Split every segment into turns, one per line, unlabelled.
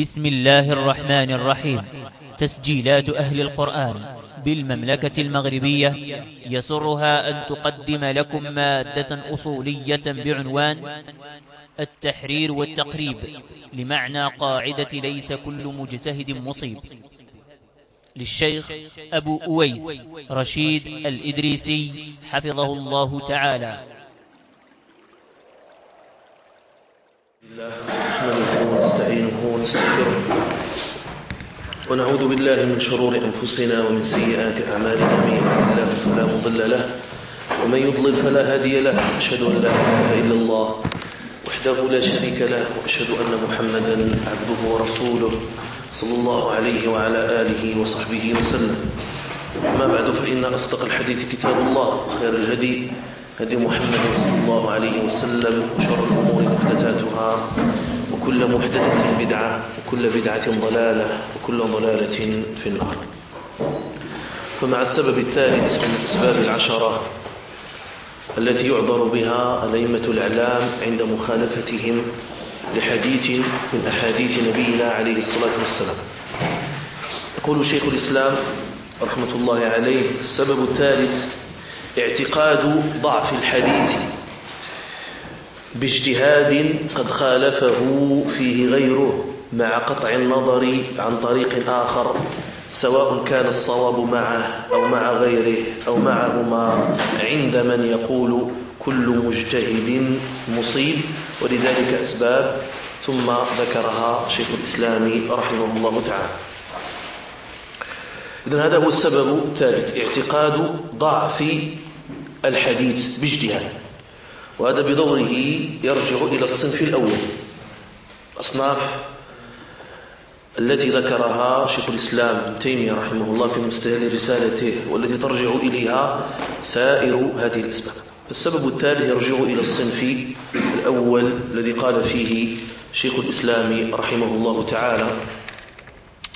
بسم الله الرحمن الرحيم. تسجيلات أهل القرآن بالمملكة المغربية. يسرها أن تقدم لكم مادة أصولية بعنوان التحرير والتقريب لمعنى قاعدة ليس كل مجتهد مصيب. للشيخ أبو أويس رشيد الإدريسي حفظه الله تعالى.
الله نحمده ونستعينه ونستغفره. ونعوذ بالله من شرور أنفسنا ومن سيئات أعمالنا. من يهده الله فلا مضل له ومن يضلل فلا هادي له. أشهد أن لا إله إلا الله وحده لا شريك له وأشهد أن محمدا عبده ورسوله صلى الله عليه وعلى آله وصحبه وسلم. أما بعد فإن أصدق الحديث كتاب الله وخير الهدي هدي محمد صلى الله عليه وسلم وشر الأمور محدثاتها. وكل محدثة بدعة وكل بدعة ضلالة وكل ضلالة في النار. فمع السبب الثالث من الأسباب العشرة التي يعذر بها ألأئمة الإعلام عند مخالفتهم لحديث من أحاديث نبينا عليه الصلاة والسلام. يقول شيخ الإسلام رحمة الله عليه السبب الثالث اعتقاد ضعف الحديث باجتهاد قد خالفه فيه غيره مع قطع النظر عن طريق آخر سواء كان الصواب معه أو مع غيره أو معهما عند من يقول كل مجتهد مصيب ولذلك أسباب ثم ذكرها شيخ الإسلام رحمه الله تعالى. إذن هذا هو السبب الثالث اعتقاد ضعف الحديث باجتهاد. وهذا بدوره يرجع إلى الصنف الأول. الأصناف التي ذكرها شيخ الإسلام تيمية رحمه الله في مستهل رسالته والتي ترجع إليها سائر هذه الأسباب. فالسبب الثالث يرجع إلى الصنف الأول الذي قال فيه شيخ الإسلام رحمه الله تعالى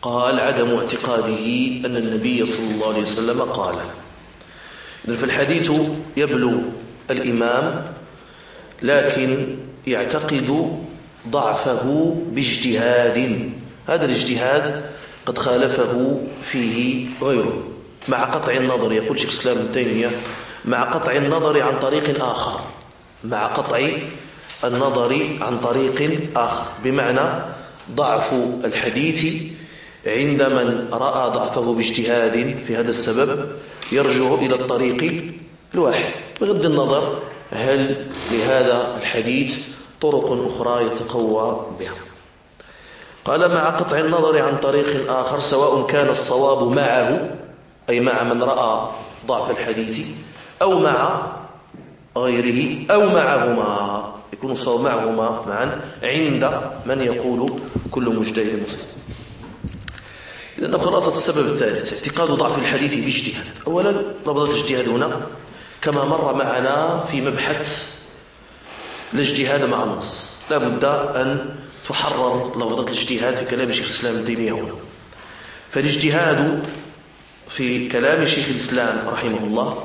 قال عدم اعتقاده أن النبي صلى الله عليه وسلم قال. فالحديث يبلغ الإمام لكن يعتقد ضعفه باجتهاد. هذا الاجتهاد قد خالفه فيه غيره. مع قطع النظر يقول شيخ الإسلام ابن تيمية مع قطع النظر عن طريق آخر. مع قطع النظر عن طريق آخر. بمعنى ضعف الحديث عند من رأى ضعفه باجتهاد. في هذا السبب يرجع إلى الطريق الواحد. بغض النظر هل لهذا الحديث طرق أخرى يتقوى بها؟ قال مع قطع النظر عن طريق آخر سواء كان الصواب معه أي مع من رأى ضعف الحديث أو مع غيره أو معهما. يكون الصواب معهما معا عند من يقول كل مجتهد مسلم إذا خلاصة السبب الثالث اعتقاد ضعف الحديث باجتهاد. أولا لفظة الاجتهاد هنا. كما مر معنا في مبحث الاجتهاد مع النص. لا بد أن تحرر لفظة الاجتهاد في كلام شيخ الإسلام تيمية هنا. فالاجتهاد في كلام شيخ الإسلام رحمه الله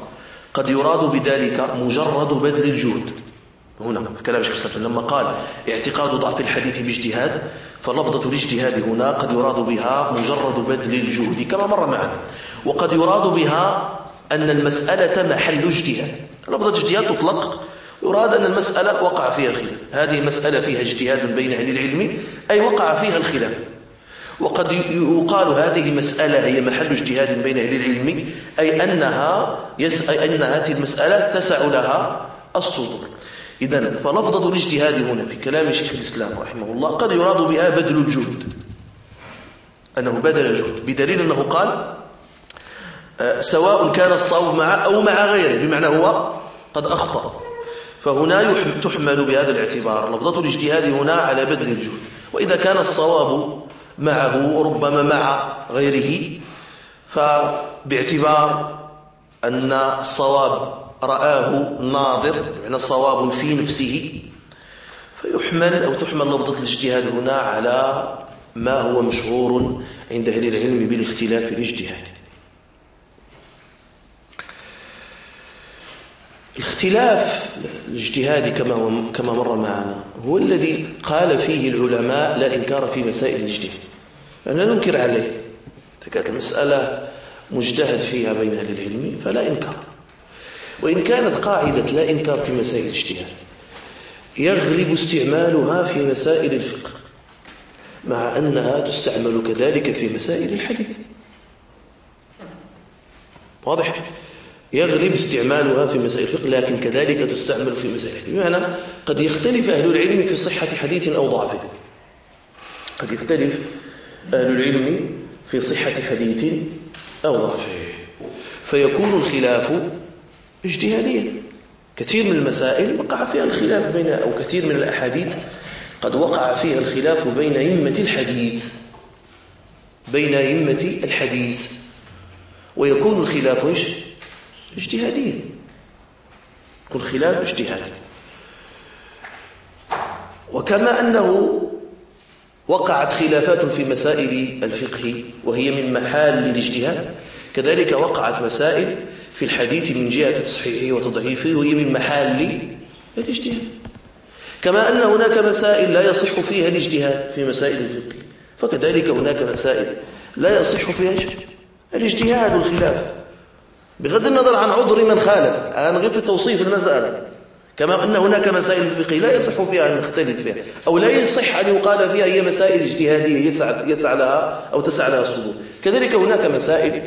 قد يراد بذلك مجرد بذل الجهد. هنا في كلام شيخ الإسلام لما قال اعتقاد ضعف الحديث باجتهاد فلفظة الاجتهاد هنا قد يراد بها مجرد بذل الجهد كما مر معنا. وقد يراد بها أن المسألة محل اجتهاد. لفظة اجتهاد تطلق. يراد أن المسألة وقع فيها خلاف. هذه مسألة فيها اجتهاد بين أهل العلم. أي وقع فيها الخلاف. وقد يقال هذه مسألة هي محل اجتهاد بين أهل العلم. أي أنها يس أي أن هذه المسألة تسع لها الصدور. إذا فلفظة الاجتهاد هنا في كلام شيخ الإسلام رحمه الله قد يراد بها بذل الجهد. أنه بذل الجهد. بدليل أنه قال سواء كان الصواب مع أو مع غيره بمعنى هو قد أخطأ. فهنا تحمل بهذا الاعتبار. لفظة الاجتهاد هنا على بذل الجهد. وإذا كان الصواب معه ربما مع غيره فباعتبار أن الصواب رآه ناظر يعني صواب في نفسه فيحمل أو تحمل لفظة الاجتهاد هنا على ما هو مشهور عند أهل العلم بالاختلاف في الاجتهاد. الاختلاف الاجتهاد كما كما مر معنا. هو الذي قال فيه العلماء لا إنكار في مسائل الاجتهاد. لا ننكر عليه. إذا كانت المسألة مجتهد فيها بين أهل العلم فلا إنكار. وإن كانت قاعدة لا إنكار في مسائل الاجتهاد يغلب استعمالها في مسائل الفقه مع أنها تستعمل كذلك في مسائل الحديث. واضح؟ يغلب استعمالها في مسائل الفقه لكن كذلك تستعمل في مسائل الحديث بمعنى قد يختلف أهل العلم في صحة حديث أو ضعفه قد يختلف أهل العلم في صحة حديث أو ضعفه فيكون الخلاف اجتهاديا. كثير من المسائل وقع فيها الخلاف بين أو كثير من الأحاديث قد وقع فيها الخلاف بين أئمة الحديث. بين أئمة الحديث. ويكون الخلاف إيش اجتهاديا يكون خلاف اجتهادي وكما أنه وقعت خلافات في مسائل الفقه وهي من محال الاجتهاد كذلك وقعت مسائل في الحديث من جهة تصحيحه وتضعيفه وهي من محال الاجتهاد كما أن هناك مسائل لا يصح فيها الاجتهاد في مسائل الفقه. فكذلك هناك مسائل لا يصح فيها الاجتهاد. والخلاف بغض النظر عن عذر من خالف. أنا غير في توصيف المسألة. كما أن هناك مسائل الفقه لا يصح فيها أن نختلف فيها. أو لا يصح أن يقال فيها هي مسائل اجتهادية يسعى, يسعى لها أو تسعى لها الصدور كذلك هناك مسائل.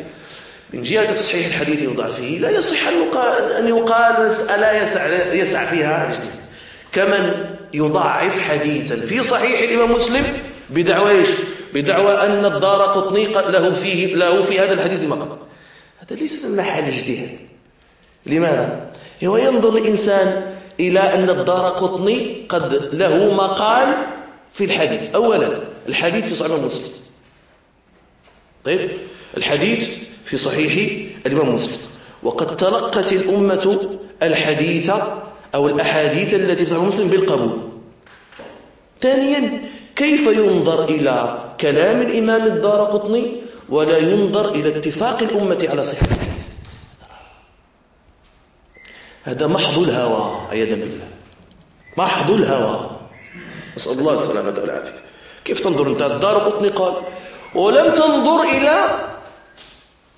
من جهة تصحيح الحديث وضعفه لا يصح أن يقال, أن يقال مسألة يسعى, يسعى فيها الاجتهاد كمن يضعف حديثا. في صحيح الإمام مسلم بدعوى؟ بدعوى أن الدار قطني له فيه له في هذا الحديث مقام هذا ليس من محل اجتهاد لماذا؟ هو ينظر الإنسان إلى أن الدار قطني قد له مقال في الحديث. أولا الحديث في صحيح مسلم. طيب الحديث في صحيح الإمام مسلم. وقد تلقت الأمة الحديث أو الأحاديث التي في صحيح مسلم بالقبول. ثانيا كيف ينظر إلى كلام الإمام الدار قطني ولا ينظر إلى اتفاق الأمة على الحديث هذا محض الهوى عياذا بالله. محض الهوى. نسأل الله السلامة والعافية. كيف تنظر أنت؟ الدار قطني قال ولم تنظر إلى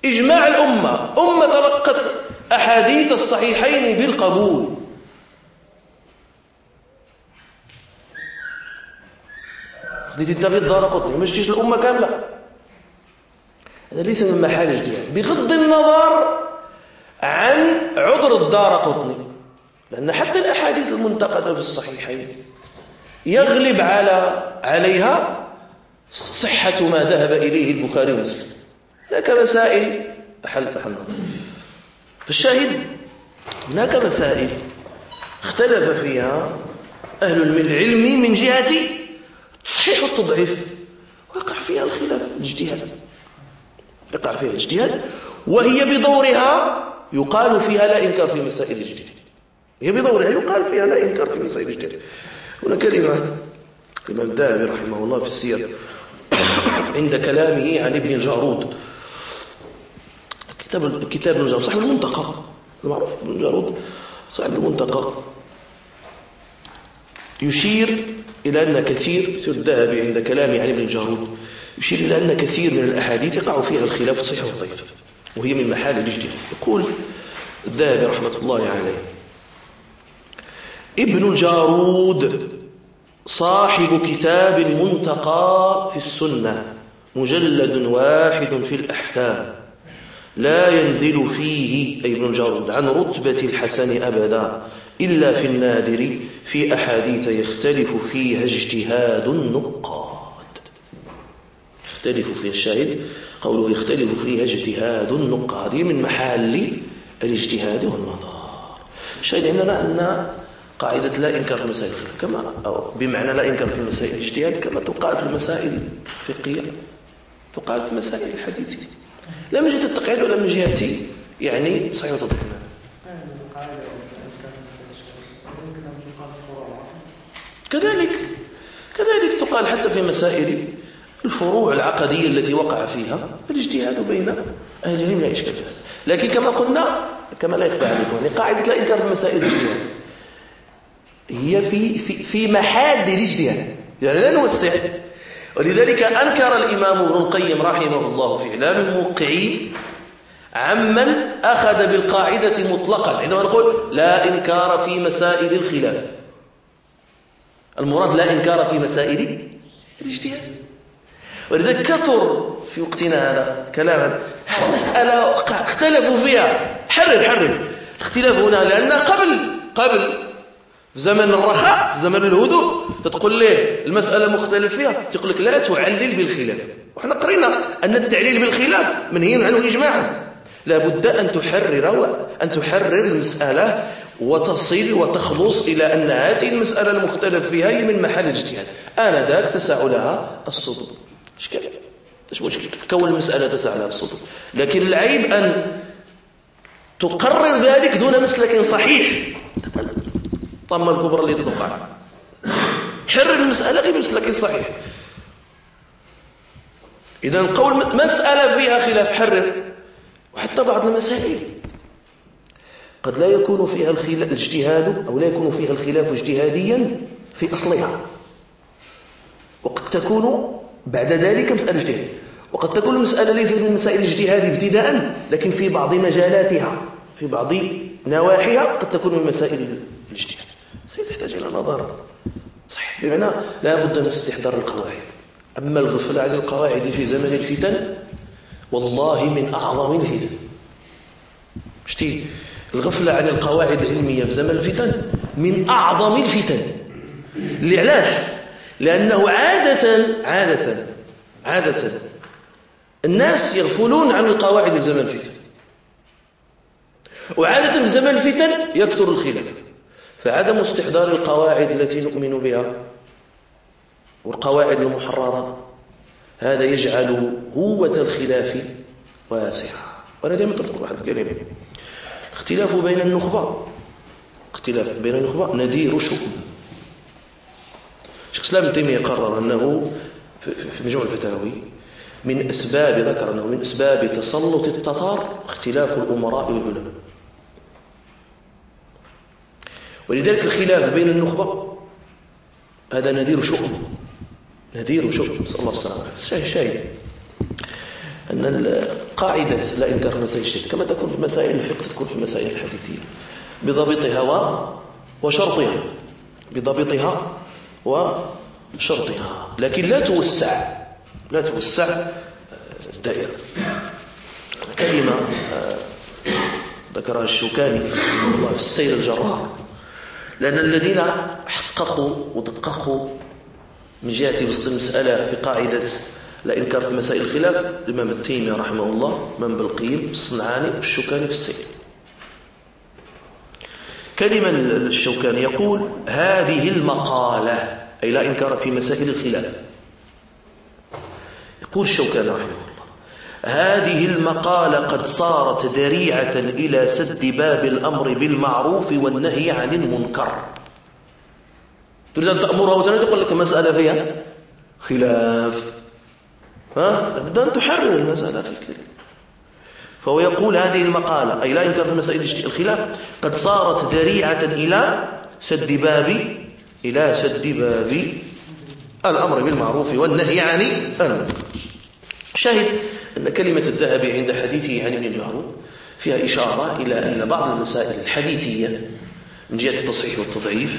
إجماع الأمة. أمة تلقت أحاديث الصحيحين بالقبول. خديت أنت غير الدار قطني مشتيش الأمة كاملة. هذا ليس من محال اجتهاد بغض النظر عن عذر الدار قطني. لأن حتى الأحاديث المنتقدة في الصحيحين يغلب على عليها صحة ما ذهب إليه البخاري ومسلم. هناك مسائل أحل أحل فالشاهد هناك مسائل اختلف فيها أهل العلم من جهة تصحيح التضعيف. وقع فيها الخلاف الاجتهاد يقع فيها الاجتهاد وهي بدورها يقال فيها لا إنكار في مسائل الاجتهاد. هي بدورها يقال فيها لا إنكار في مسائل الاجتهاد. هنا كلمة الإمام الذهبي رحمه الله في السير عند كلامه عن ابن الجارود كتاب كتاب ابن صاحب المنتقى المعروف ابن الجارود صاحب المنتقى يشير إلى أن كثير سيد الذهبي عند كلامه عن ابن الجارود يشير إلى أن كثير من الأحاديث يقع فيها الخلاف الصحيح والضعيف وهي من محال الاجتهاد. يقول الذهبي رحمة الله عليه ابن الجارود صاحب كتاب منتقى في السنة مجلد واحد في الأحكام لا ينزل فيه أي ابن الجارود عن رتبة الحسن أبدا إلا في النادر في أحاديث يختلف فيها اجتهاد النقاد. يختلف فيها الشاهد قوله يختلف فيها اجتهاد النقاد من محل الاجتهاد والنظر. الشاهد عندنا أن قاعدة لا إنكار في المسائل الخلاف كما أو بمعنى لا إنكار في المسائل الاجتهاد كما تقال في المسائل الفقهية تقال في مسائل الحديث لا من جهة التقعيد ولا من جهة يعني صحيح وتضحيح كذلك كذلك تقال حتى في مسائل الفروع العقدية التي وقع فيها الاجتهاد بين أهل العلم لا إشكال لكن كما قلنا كما لا يخفى عليكم يعني قاعدة لا إنكار في مسائل الاجتهاد. هي في, في, في محل الاجتهاد يعني لا نوسع. ولذلك أنكر الإمام ابن القيم رحمه الله في إعلام الموقعين عمن أخذ بالقاعدة مطلقا. عندما نقول لا إنكار في مسائل الخلاف. المراد لا إنكار في مسائل الاجتهاد. ولذلك كثر في وقتنا هذا كلام مسألة اختلفوا فيها. حرر حرر. الاختلاف هنا لأن قبل قبل في زمن الرخاء في زمن الهدوء تقول ليه المسألة مختلف فيها؟ تقول لك لا تعلل بالخلاف. وحنا قرينا أن التعليل بالخلاف منهي عنه إجماعا لابد أن تحرر أن تحرر المسألة وتصل وتخلص إلى أن هذه المسألة المختلف فيها هي من محل الاجتهاد. آنذاك تسع لها الصدور. إشكال. إيش مشكل كون المسألة تسع لها الصدور لكن العيب أن تقرر ذلك دون مسلك صحيح. طم الكبرى اللي تدقع حرر المسألة غير مسلك صحيح. إذا قول مسألة فيها خلاف حرر وحتى بعض المسائل. قد لا يكون فيها الاجتهاد أو لا يكون فيها الخلاف اجتهاديا في أصلها. وقد تكون بعد ذلك مسألة اجتهاد. وقد تكون المسألة ليست من مسائل الاجتهاد ابتداء لكن في بعض مجالاتها في بعض نواحيها قد تكون من مسائل الاجتهاد. سيتحتاج إلى نظر صحيح بمعنى لا بد من استحضار القواعد. أما الغفلة عن القواعد في زمن الفتن والله من أعظم الفتن. شتي الغفلة عن القواعد العلمية في زمن الفتن من أعظم الفتن. لعلاش لأنه عادة عادة عادة الناس يغفلون عن القواعد زمن الفتن وعادة في زمن الفتن يكثر الخلاف. فعدم استحضار القواعد التي نؤمن بها والقواعد المحررة هذا يجعل هوة الخلاف واسعة. وأنا دائما تذكر واحد. الكلمة اختلاف بين النخبة اختلاف بين النخبة ندير شؤم الإسلام تيمية قرر أنه في مجموع الفتاوي من أسباب ذكر أنه من أسباب تسلط التتار اختلاف الأمراء والعلماء. ولذلك الخلاف بين النخبة هذا نذير شؤم نذير شؤم نسأل الله السلامة الشاهد أن قاعدة لا إنكار مسائل الشرك كما تكون في مسائل الفقه تكون في مسائل الحديثية. بضابطها وشرطها. بضابطها وشرطها لكن لا توسع لا توسع الدائرة كلمة آه، ذكرها الشوكاني في السير الجرار لأن الذين حققوا ودققوا من جهة بسط المسألة في قاعدة لا إنكار في مسائل الخلاف الإمام التيمي رحمه الله من بالقيم الصنعاني والشوكاني في السير. كلمة الشوكاني يقول هذه المقالة أي لا إنكار في مسائل الخلاف. يقول الشوكاني رحمه الله هذه المقالة قد صارت ذريعة إلى سد باب الأمر بالمعروف والنهي عن المنكر. تريد أن تأمرها وتنهي تقول لك مسألة فيها خلاف؟ ها؟ لابد أن تحرر المسألة في الكلام. فهو يقول هذه المقالة أي لا إنكار في مسائل الخلاف قد صارت ذريعة إلى سد باب إلى سد باب الأمر بالمعروف والنهي عن المنكر. شاهد أن كلمة الذهب عند حديثه عن ابن الجارود فيها إشارة إلى أن بعض المسائل الحديثية من جهة التصحيح والتضعيف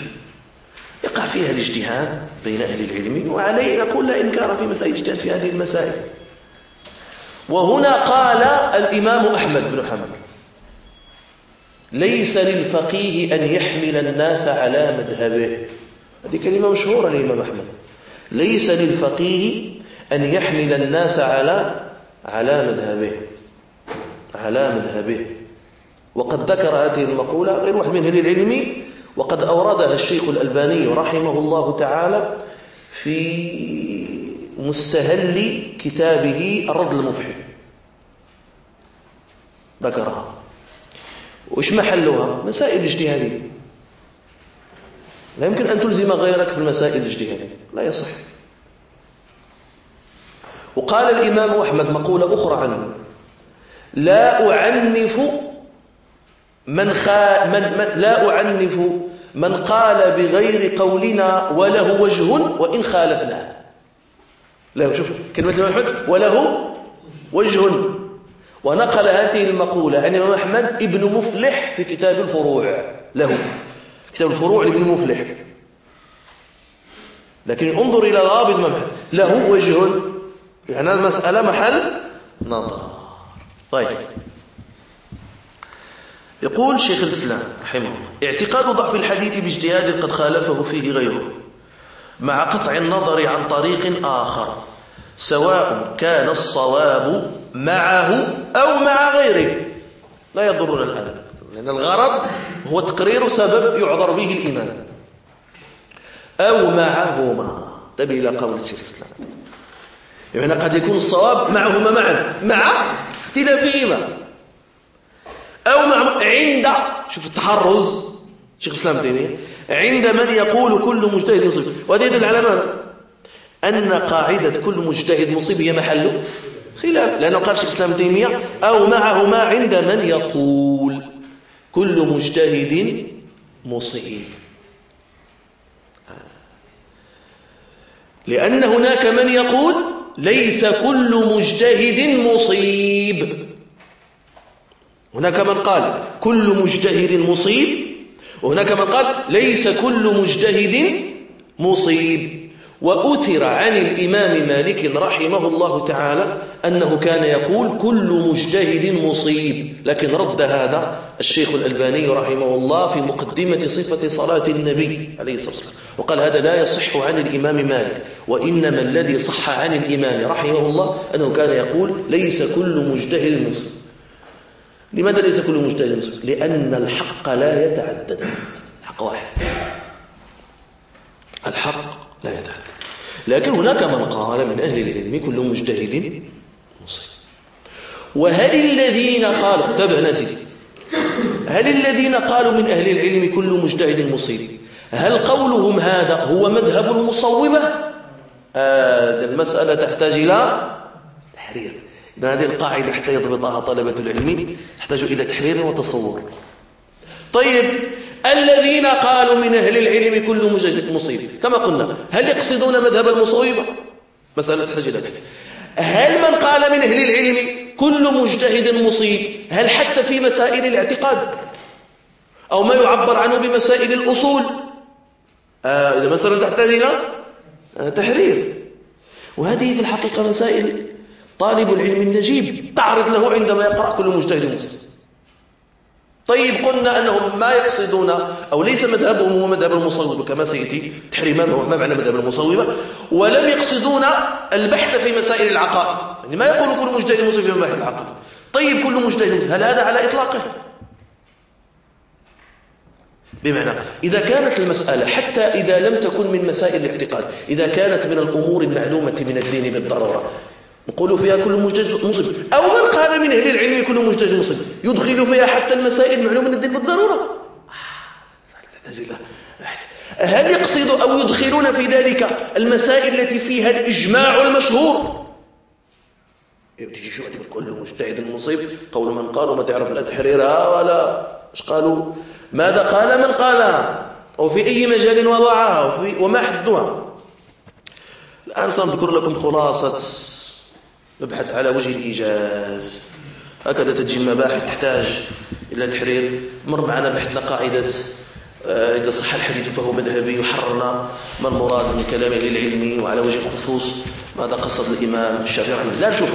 يقع فيها الاجتهاد بين أهل العلم وعليه نقول لا إنكار في مسائل الاجتهاد في هذه المسائل. وهنا قال الإمام أحمد بن حنبل ليس للفقيه أن يحمل الناس على مذهبه. هذه كلمة مشهورة للإمام أحمد. ليس للفقيه أن يحمل الناس على على مذهبه على مذهبه. وقد ذكر هذه المقولة غير واحد من أهل العلم وقد أوردها الشيخ الألباني رحمه الله تعالى في مستهل كتابه الرد المفحم. ذكرها. وإيش محلها؟ مسائل اجتهادية. لا يمكن أن تلزم غيرك في المسائل الاجتهادية لا يصح. وقال الإمام أحمد مقولة أخرى عنه. لا أعنف من, خا من, من لا أعنف من قال بغير قولنا وله وجه وإن خالفنا له شوف كلمة الإمام أحمد وله وجه. ونقل هذه المقولة عن الإمام أحمد ابن مفلح في كتاب الفروع له. كتاب الفروع لابن مفلح لكن انظر إلى الإمام أحمد له وجه يعني المسألة محل نظر. طيب. يقول شيخ الإسلام رحمه الله اعتقاد ضعف الحديث باجتهاد قد خالفه فيه غيره مع قطع النظر عن طريق آخر سواء كان الصواب معه أو مع غيره. لا يضرنا الآن لأن الغرض هو تقرير سبب يعذر به الإيمان. أو معهما. تبي إلى قول الشيخ الإسلام. يعني قد يكون الصواب معهما معا. مع اختلافهما أو مع عند شوف التحرز. شيخ الإسلام تيمية. عند من يقول كل مجتهد مصيب وهذا يدل على ماذا؟ أن قاعدة كل مجتهد مصيب هي محل خلاف. لأنه قال شيخ الإسلام تيمية أو معهما عند من يقول. كل مجتهد مصيب. لأن هناك من يقول ليس كل مجتهد مصيب. هناك من قال كل مجتهد مصيب وهناك من قال ليس كل مجتهد مصيب. وأثر عن الإمام مالك رحمه الله تعالى أنه كان يقول كل مجتهد مصيب. لكن رد هذا الشيخ الألباني رحمه الله في مقدمة صفة صلاة النبي عليه الصلاة والسلام. وقال هذا لا يصح عن الإمام مالك وإنما الذي صح عن الإمام رحمه الله أنه كان يقول ليس كل مجتهد مصيب. لماذا ليس كل مجتهد مصيب؟ لأن الحق لا يتعدد. حق واحد. الحق لا يتعدد لكن هناك من قال من أهل العلم كل مجتهد مصيب وهل الذين قالوا تبع نسيتي هل الذين قالوا من أهل العلم كل مجتهد مصيب هل قولهم هذا هو مذهب المصوبة؟ هذه المسألة تحتاج إلى تحرير. هذه القاعدة حتى يضبطها طلبة العلم تحتاج إلى تحرير وتصور. طيب الذين قالوا من أهل العلم كل مصيب. كما قلنا هل يقصدون مذهب المصوبة مسألة تحتاج إلى هل من قال من أهل العلم كل مجتهد مصيب؟ هل حتى في مسائل الاعتقاد؟ أو ما يعبر عنه بمسائل الأصول؟ آه إذا مسألة تحتاج إلى آه تحرير. وهذه في الحقيقة مسائل طالب العلم النجيب تعرض له عندما يقرأ كل مجتهد مصيب. طيب قلنا أنهم ما يقصدون أو ليس مذهبهم هو مذهب المصوبة كما سيأتي تحريما ما معنى مذهب المصوبة ولم يقصدون البحث في مسائل العقائد. يعني ما يقول كل مجتهد مصيب في مباحث العقائد. طيب كل مجتهد هل هذا على إطلاقه؟ بمعنى إذا كانت المسألة حتى إذا لم تكن من مسائل الاعتقاد إذا كانت من الأمور المعلومة من الدين بالضرورة نقول فيها كل مجتهد مصيب أو من قال من أهل العلم كل مجتهد مصيب يدخل فيها حتى المسائل المعلومة من الدين بالضرورة. هل يقصد أو يدخلون في ذلك المسائل التي فيها الإجماع المشهور؟ يجي شو كل مجتهد مصيب. قول من قالوا ما تعرف لا تحريرها ولا إيش قالوا؟ ماذا قال من قالها أو في أي مجال وضعها وما حددوها؟ الآن سنذكر لكم خلاصة نبحث على وجه الإيجاز. هكذا تجي المباحث تحتاج إلى تحرير. مر معنا بحثنا قاعدة آه، إذا صح الحديث فهو مذهبي وحررنا ما المراد من كلامه العلمي وعلى وجه الخصوص؟ ماذا قصد الإمام الشافعي؟ لا نشوف.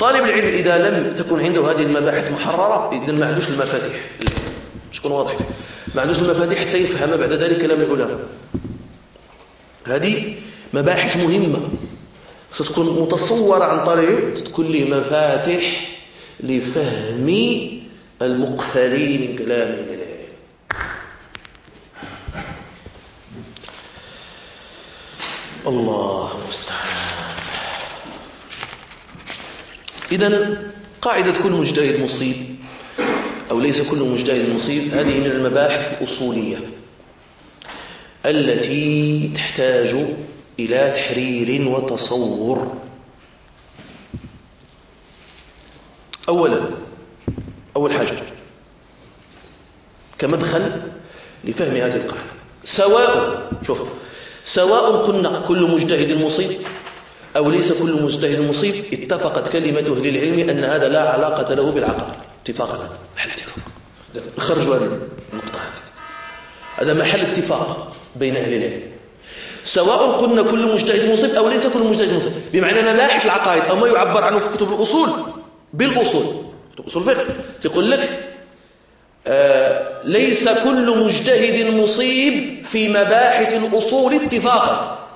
طالب العلم إذا لم تكن عنده هذه المباحث محررة إذن ما عندوش المفاتيح. شكون واضح؟ ما عندوش المفاتيح حتى يفهم بعد ذلك كلام العلماء. هذه مباحث مهمة. ستكون متصورة عن طريق تكون له مفاتح لفهم المقفلين من كلام الله المستعان. إذا قاعدة كل مجتهد مصيب أو ليس كل مجتهد مصيب هذه من المباحث الأصولية التي تحتاج إلى تحرير وتصور. أولا أول حاجة كمدخل لفهم هذه القاعدة سواء شوف سواء قلنا كل مجتهد مصيب أو ليس كل مجتهد مصيب اتفقت كلمة أهل العلم أن هذا لا علاقة له بالعقائد. اتفاقا. محل اتفاق؟ نخرجوا هذه النقطة هذا محل اتفاق بين أهل العلم. سواء قلنا كل مجتهد مصيب أو ليس كل مجتهد مصيب بمعنى أن لاحق العقائد أو ما يعبر عنه في كتب الأصول بالأصول. كتب أصول الفقه. تقول لك آه ليس كل مجتهد مصيب في مباحث الأصول اتفاقا.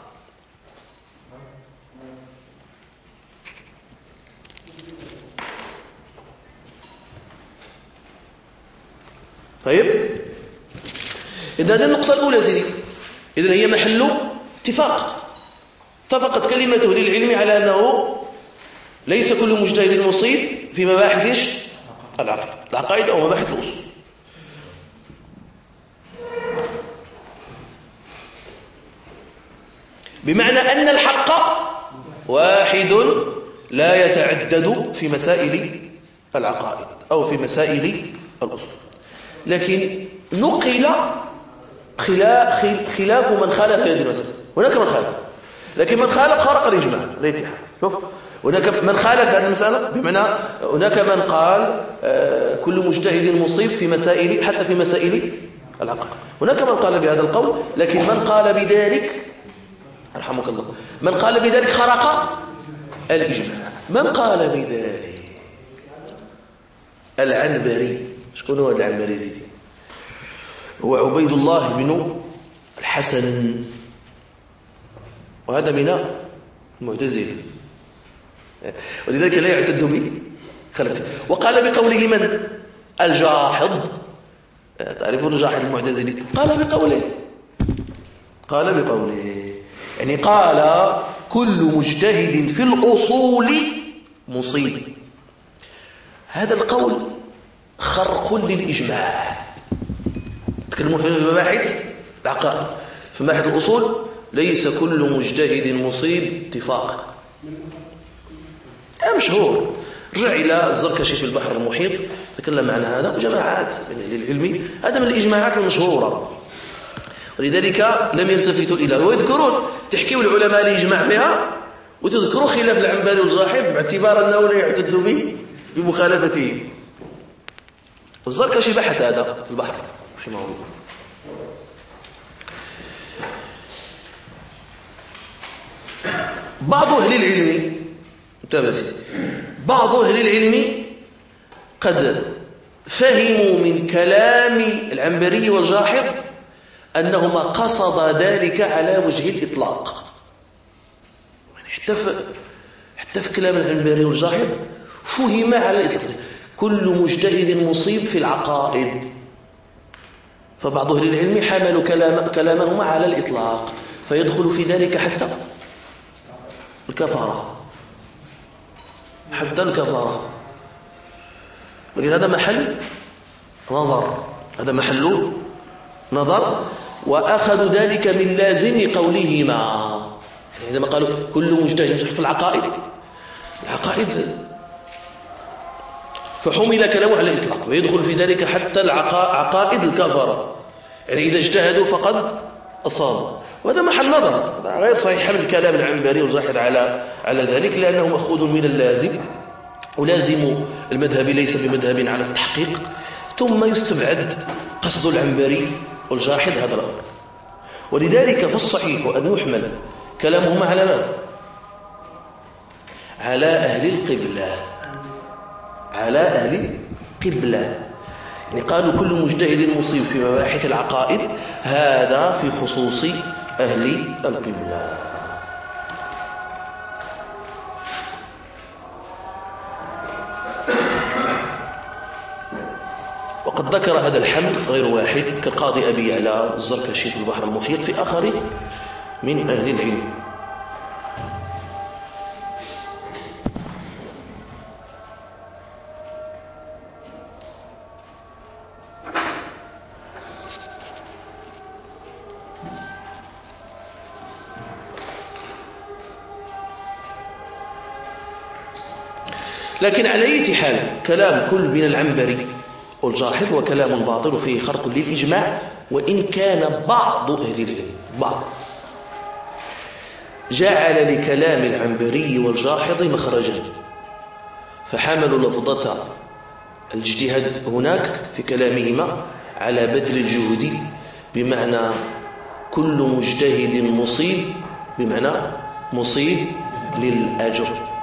طيب؟ إذا هذه النقطة الأولى سيدي إذن هي محل اتفاق. اتفقت كلمة للعلم على أنه ليس كل مجتهد مصيب في مباحث إيش؟ العقائد أو مباحث الأصول. بمعنى أن الحق واحد لا يتعدد في مسائل العقائد أو في مسائل الأصول. لكن نقل خلاف من خالف هذه المسألة هناك من خالف. لكن من خالف خرق الإجماع شوف هناك من خالف هذه المسألة بمعنى هناك من قال آه، كل مجتهد مصيب في مسائل حتى في مسائل العقل. هناك من قال بهذا القول لكن من قال بذلك رحمك الله من قال بذلك خرق الإجماع. من قال بذلك؟ العنبري. شكون هو هذا العنبري زيدي هو عبيد الله بن الحسن. وهذا من المعتزله ولذلك لا يعتد به خلفته. وقال بقوله من؟ الجاحظ. تعرفون الجاحظ المعتزلي؟ قال بقوله. قال بقوله. يعني قال كل مجتهد في الأصول مصيب. هذا القول خرق للإجماع. تكلموا في المباحث العقائد في مباحث الأصول ليس كل مجتهد مصيب اتفاقا مشهور. رجع إلى الزركشي في البحر المحيط تكلم عن هذا وجماعات من أهل العلم هذا من الإجماعات المشهورة. ولذلك لم يلتفتوا إلى ويذكرون تحكيوا العلماء الإجماع بها وتذكروا خلاف العنبري والجاحظ باعتبار أنه لا يعتد به بمخالفته. الزركشي بحث هذا في البحر. رحمه الله. بعض أهل العلم انتبه بعض أهل العلم قد فهموا من كلام العنبري والجاحظ أنهما قصد ذلك على وجه الإطلاق. يعني حتى في, حتى في كلام العنبري والجاحظ فهم على الإطلاق. كل مجتهد مصيب في العقائد. فبعض أهل العلم حملوا كلام كلامهما على الإطلاق فيدخل في ذلك حتى الكفارة. حتى الكفارة. لكن هذا محل نظر. هذا محل نظر. وأخذوا ذلك من لازم قولهما. يعني عندما قالوا كل مجتهد في العقائد. العقائد فحمل كلامه على الإطلاق ويدخل في ذلك حتى العقائد الكفرة يعني إذا اجتهدوا فقد أصابوا. وهذا محل نظر. غير صحيح من كلام العنبري والزاحر على على ذلك لأنه مأخوذ من اللازم ولازم المذهب ليس بمذهب على التحقيق. ثم يستبعد قصد العنبري والجاحد هذا الأمر. ولذلك فالصحيح أن يحمل كلامهما على ماذا على أهل القبلة. على أهل القبلة. يعني قالوا كل مجتهد مصيب في مباحث العقائد هذا في خصوص أهل القبلة. وقد ذكر هذا الحمل غير واحد كقاضي أبي على الزركشي في البحر المحيط في آخر من أهل العلم. لكن على أي حال كلام كل من العنبري والجاحظ وكلام باطل فيه خرق للإجماع وإن كان بعض أهل العلم بعض. جعل لكلام العنبري والجاحظ مخرجا. فحملوا لفظة الاجتهاد هناك في كلامهما على بذل الجهد بمعنى كل مجتهد مصيب بمعنى مصيب للأجر.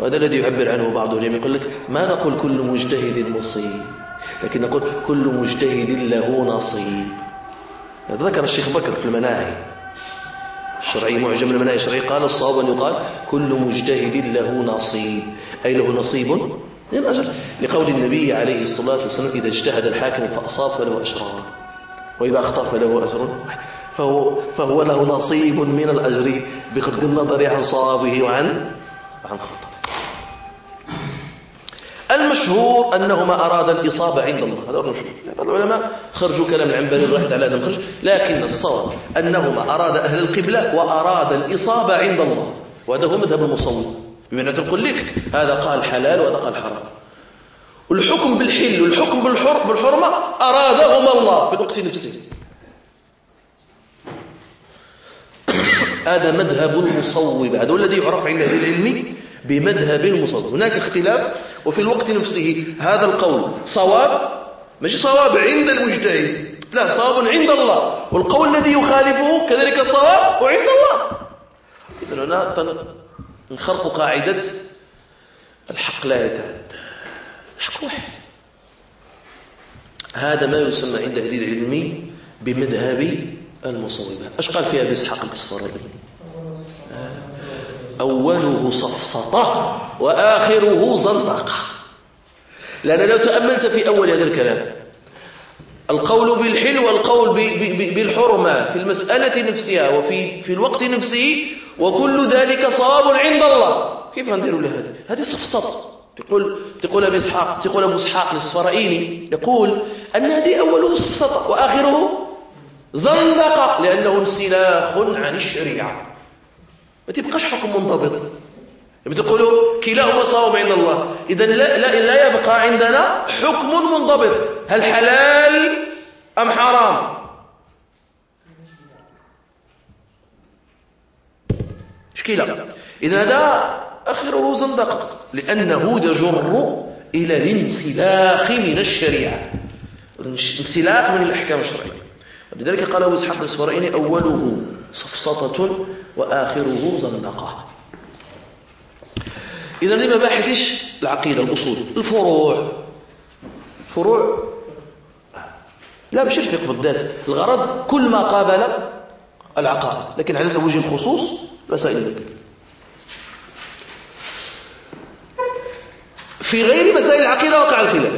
وهذا الذي يعبر عنه بعض العلماء يقول لك ما نقول كل مجتهد مصيب لكن نقول كل مجتهد له نصيب. ذكر الشيخ بكر في المناهي الشرعي معجم المناهي الشرعي قال الصواب أن يقال كل مجتهد له نصيب. أي له نصيب؟ من أجل لقول النبي عليه الصلاة والسلام إذا اجتهد الحاكم فأصاب فله أشرار وإذا أخطأ فله أجر. فهو, فهو له نصيب من الأجر بغض النظر عن صوابه وعن عن خطأ المشهور أنهما أراد الإصابة عند الله. هذا هو المشهور. بعض العلماء خرجوا كلام العنبري الرحد على هذا الخرج لكن الصواب أنهما أراد أهل القبلة وأراد الإصابة عند الله. وهذا هو مذهب المصور. بمعنى تقول لك هذا قال حلال وهذا قال حرام. الحكم بالحل والحكم بالحرمة أرادهما الله في الوقت نفسه. هذا مذهب المصوب هذا الذي يعرف عند العلم بمذهب المصوب هناك اختلاف وفي الوقت نفسه هذا القول صواب؟ مش صواب عند المجتهد. لا صواب عند الله. والقول الذي يخالفه كذلك صواب وعند الله. إذن هنا نخرق قاعدة الحق لا يتعدى. الحق واحد. هذا ما يسمى عند أهل العلم بمذهب المصوبة إيش قال فيها بإسحاق الإصفراني أوله صفصطة وآخره زندقة لأن لو تأملت في أول هذا الكلام القول بالحل والقول بالحرمة في المسألة نفسها وفي في الوقت نفسه وكل ذلك صواب عند الله. كيف ندير لهذا هذه صفصطة. تقول تقول أبي اسحاق تقول أبو إسحاق الإسفرائيلي يقول أن هذه أوله صفصطة وآخره زندقه لأنه انسلاخ عن الشريعة. ما تبقاش حكم منضبط بتقولوا كلاهما صواب عند الله إذا لا, لا, لا يبقى عندنا حكم منضبط هل حلال أم حرام؟ مشكلة. إذا هذا آخره زندقه لأنه يجر إلى الانسلاخ من الشريعة. الانسلاخ من الأحكام الشرعية. لذلك قال أبو إسحاق الاسفرائيلي أوله صفصطة وآخره زندقة. إذا دي مباحث العقيدة الأصول الفروع. فروع؟ لا مش الفقه بالذات. الغرض كل ما قابل العقائد لكن على وجه الخصوص مسائل. في غير مسائل العقيدة وقع الخلاف.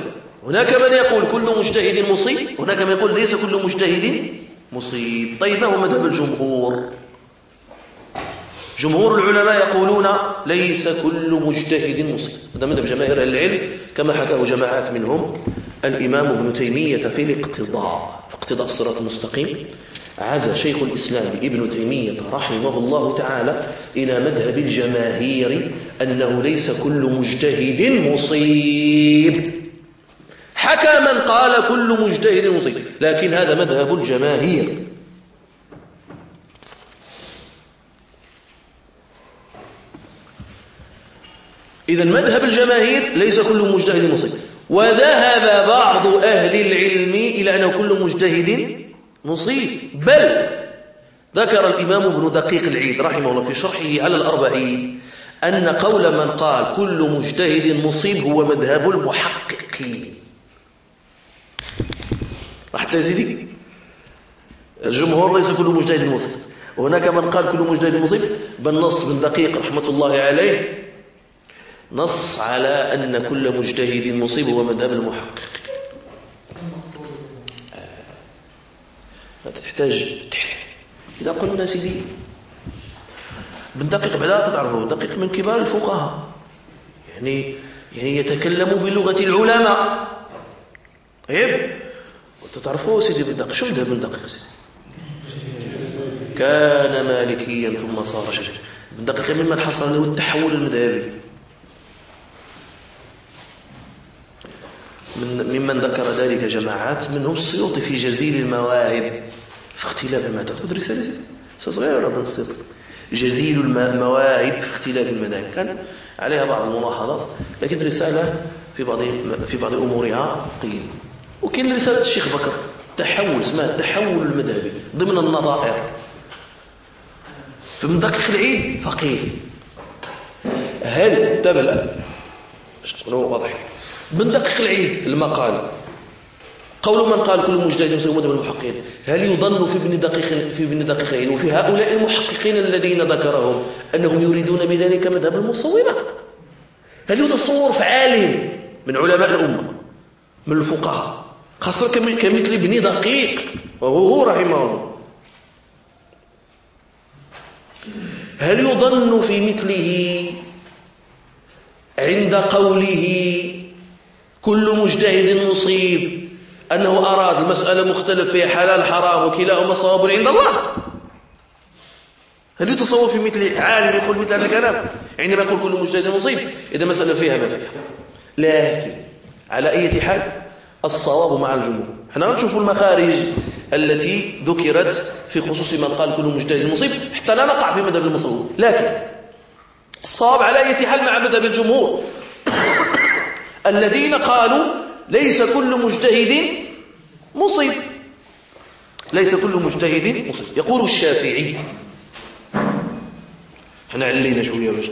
هناك من يقول كل مجتهد مصيب هناك من يقول ليس كل مجتهد مصيب. طيب ما هو مذهب الجمهور؟ جمهور العلماء يقولون ليس كل مجتهد مصيب. هذا مذهب جماهير العلم كما حكاه جماعات منهم. الإمام ابن تيمية في الاقتضاء في اقتضاء الصراط المستقيم عزى شيخ الإسلام ابن تيمية رحمه الله تعالى إلى مذهب الجماهير أنه ليس كل مجتهد مصيب. حكى من قال كل مجتهد مصيب لكن هذا مذهب الجماهير. إذا مذهب الجماهير ليس كل مجتهد مصيب وذهب بعض أهل العلم إلى أنه كل مجتهد مصيب بل ذكر الإمام ابن دقيق العيد رحمه الله في شرحه على الأربعين أن قول من قال كل مجتهد مصيب هو مذهب المحققين راح تزيدي الجمهور ليس كل مجتهد مصيب. وهناك من قال كل مجتهد مصيب بالنص بن دقيق رحمة الله عليه نص على أن كل مجتهد مصيب هو مذهب المحقق. هذا تحتاج إذا قلنا سيدي بن دقيق بعدا تعرفوا دقيق من كبار الفقهاء. يعني يعني يتكلم بلغة العلماء. طيب. وتعرفوا سيدي بن دقيق شو مذهب بن دقيق سيدي؟ كان مالكيا ثم صار شجرا. بن دقيق ممن حصل له التحول المذهبي من ممن ذكر ذلك جماعات منهم السيوطي في جزيل المواهب في اختلاف المذاهب خذ رسالة صغيرة بن السيوطي. جزيل المواهب في اختلاف المذاهب كان عليها بعض الملاحظات لكن رسالة في بعض في بعض أمورها قيل. وكاين رسالة الشيخ بكر. تحول اسمها التحول المذهبي ضمن النظائر. فمن دقيق العيد فقيه هل تبل تكونوا واضح. من دقيق العيد المقال. قول من قال كل مجتهد يسوي مذهب المحققين. هل يظن في ابن دقيق في ابن دقيق العيد وفي هؤلاء المحققين الذين ذكرهم أنهم يريدون بذلك مذهب المصومه هل يتصور في عالم من علماء الأمة من الفقهاء خاصة كمثل ابن دقيق وهو رحمه الله. هل يظن في مثله عند قوله كل مجتهد مصيب أنه أراد المسألة مختلف فيها حلال حرام وكلاهما صواب عند الله؟ هل يتصور في مثل عالم يقول مثل هذا الكلام؟ عندما يقول كل مجتهد مصيب إذا مسألة فيها ما فيها لكن على أي حال الصواب مع الجمهور. إحنا نشوف المخارج التي ذكرت في خصوص من قال كل مجتهد مصيب حتى لا نقع في مذهب المصوب. لكن الصواب على أي حال مع مذهب الجمهور؟ الذين قالوا ليس كل مجتهد مصيب. ليس كل مجتهد مصيب. يقول الشافعي. إحنا علينا شوية باش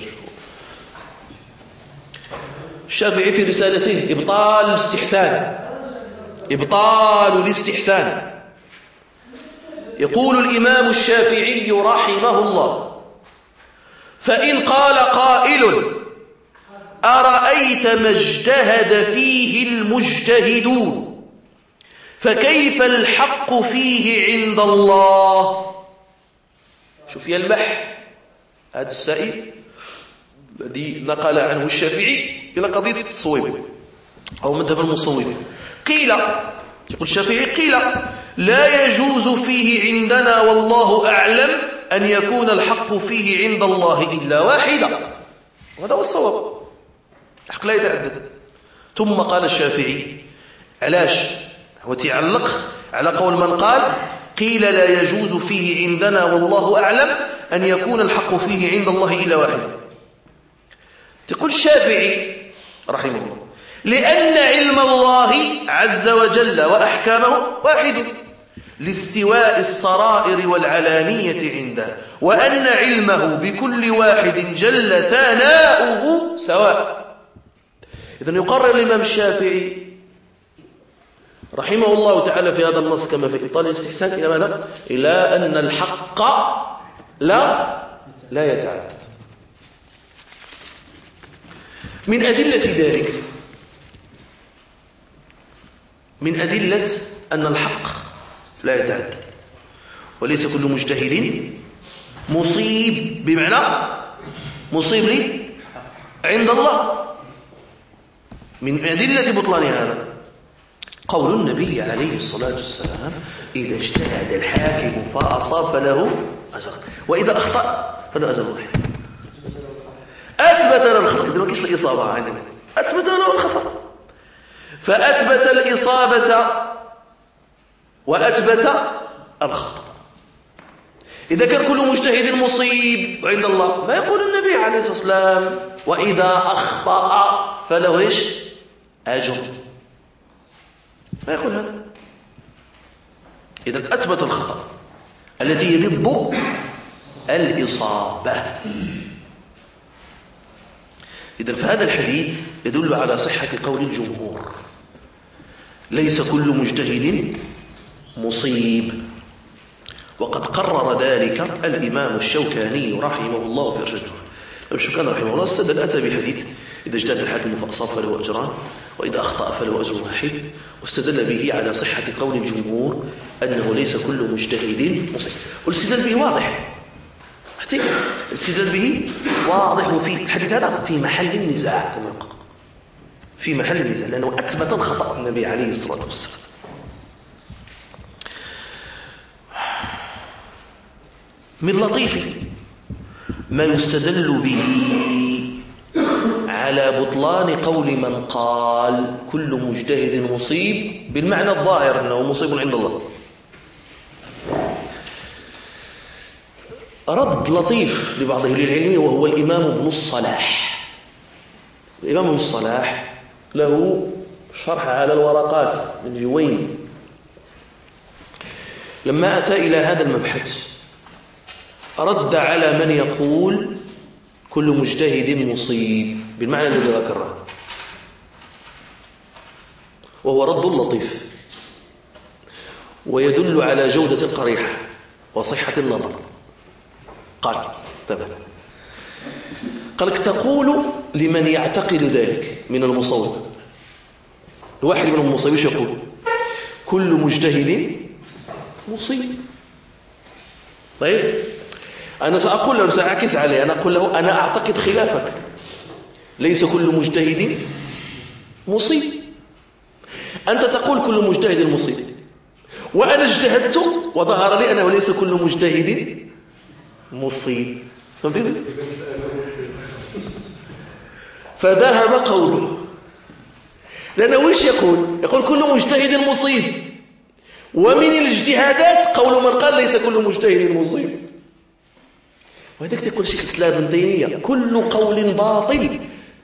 الشافعي في رسالته إبطال الاستحسان إبطال الاستحسان. يقول الإمام الشافعي رحمه الله فإن قال قائل أرأيت ما اجتهد فيه المجتهدون فكيف الحق فيه عند الله؟ شوف يلمح هذا السائل الذي نقل عنه الشافعي إلى قضية التصويب أو مذهب المصوب قيل. يقول الشافعي قيل. لا يجوز فيه عندنا والله أعلم أن يكون الحق فيه عند الله إلا واحدا. وهذا هو الصواب. الحق لا يتعدد. ثم قال الشافعي علاش؟ وتعلق على قول من قال قيل لا يجوز فيه عندنا والله أعلم أن يكون الحق فيه عند الله إلا واحد. تقول الشافعي رحمه الله لأن علم الله عز وجل وأحكامه واحد لاستواء الصرائر والعلانية عنده وأن علمه بكل واحد جل ثناؤه سواء إذن يقرر الإمام الشافعي رحمه الله تعالى في هذا النص كما في إبطال الاستحسان إلى ماذا؟ إلى أن الحق لا لا يتعدد من أدلة ذلك من أدلة أن الحق لا يتعدد وليس كل مجتهد مصيب بمعنى مصيب لي عند الله. من أدلة بطلان هذا. قول النبي عليه الصلاة والسلام إذا اجتهد الحاكم فأصاب فله أجر. وإذا أخطأ فله أجر. واحد أثبت له الخطأ. إذا ما كاينش الإصابة عندنا. أثبت له الخطأ. فأثبت الإصابة وأثبت الخطأ. إذا كان كل مجتهد مصيب عند الله ما يقول النبي عليه الصلاة والسلام وإذا أخطأ فله إيش؟ أجر. ما يقول هذا؟ إذا أثبت الخطأ التي هي الإصابة. إذا فهذا الحديث يدل على صحة قول الجمهور. ليس كل مجتهد مصيب. وقد قرر ذلك الإمام الشوكاني رحمه الله في الرجل الشوكاني رحمه الله استدل أتى بحديث إذا اجتهد الحاكم فأصاب فله أجران وإذا أخطأ فله أجر واحد. واستدل به على صحة قول الجمهور أنه ليس كل مجتهد مصيب. والاستدلال به واضح. الاستدلال به واضح وفي الحديث هذا في محل النزاع كما يقول في محل النزاع لأنه أثبت الخطأ النبي عليه الصلاة والسلام. من لطيف ما يستدل به على بطلان قول من قال كل مجتهد مصيب بالمعنى الظاهر أنه مصيب عند الله. رد لطيف لبعض أهل العلم وهو الإمام ابن الصلاح. الإمام ابن الصلاح له شرح على الورقات من جوين. لما أتى إلى هذا المبحث رد على من يقول كل مجتهد مصيب بالمعنى الذي ذكره. وهو رد لطيف. ويدل على جودة القريحة وصحة النظر. قال تمام قالك تقول لمن يعتقد ذلك من المصوب الواحد من المصيبين يقول؟ كل مجتهد مصيب. طيب أنا سأقول له سأعكس عليه أنا أقول له أنا أعتقد خلافك. ليس كل مجتهد مصيب. أنت تقول كل مجتهد مصيب. وأنا اجتهدت وظهر لي أنه ليس كل مجتهد مصيب. فهمت؟ فذهب قوله. لأنه وش يقول؟ يقول كل مجتهد مصيب. ومن الاجتهادات قول من قال ليس كل مجتهد مصيب. وهذاك تقول شيخ الإسلام ابن تيمية كل قول باطل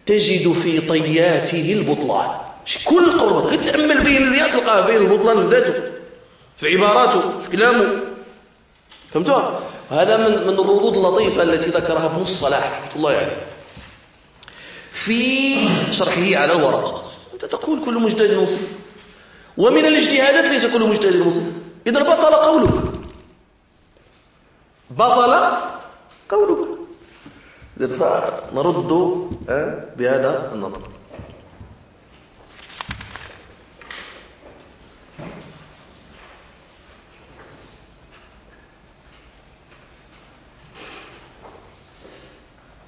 تجد في طياته البطلان. كل قول باطل. تأمل به مزيان تلقاه بين البطلان في ذاته. في عباراته في كلامه. فهمتوها هذا من من الردود اللطيفة التي ذكرها ابن الصلاح رحمة الله عليه. في شرحه على الورق. أنت تقول كل مجتهد مصيب ومن الاجتهادات ليس كل مجتهد مصيب إذا بطل قولك. بطل قولك. نرد بهذا النظر.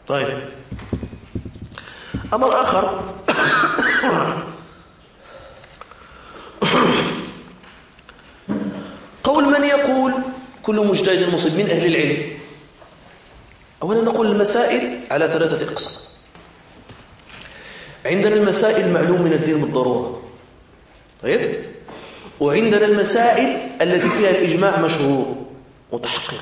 طيب. أمر آخر قول من يقول كل مجتهد مصيب من أهل العلم. أولا نقول المسائل على ثلاثة أقسام عندنا المسائل معلوم من الدين بالضرورة. طيب؟ وعندنا المسائل التي فيها الإجماع مشهور متحقق.